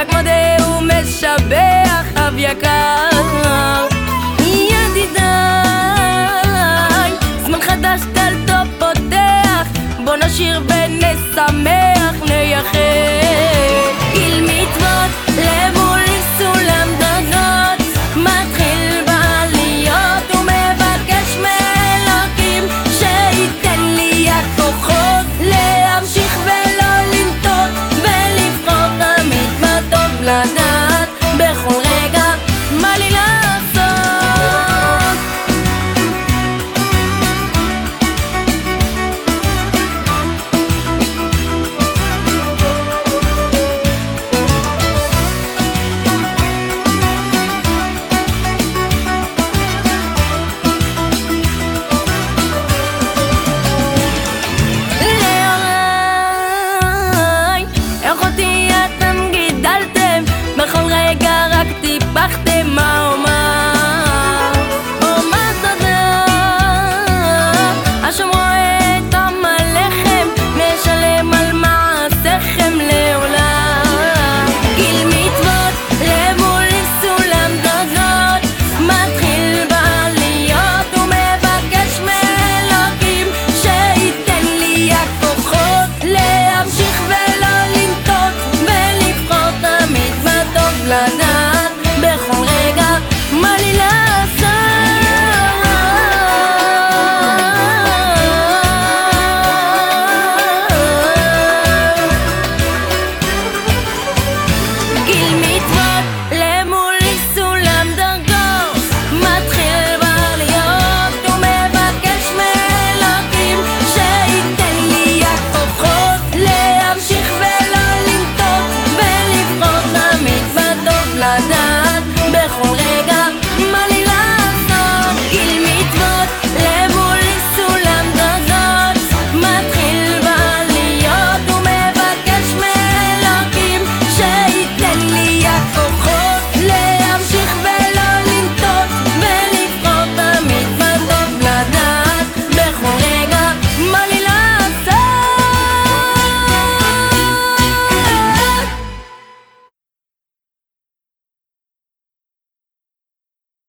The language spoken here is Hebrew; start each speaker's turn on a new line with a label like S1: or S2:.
S1: רק מודה ומשבח אב יקר. ידידיי, זמן חדש דלתו פותח בוא נשיר ונשמח נייחד. קטן בכל...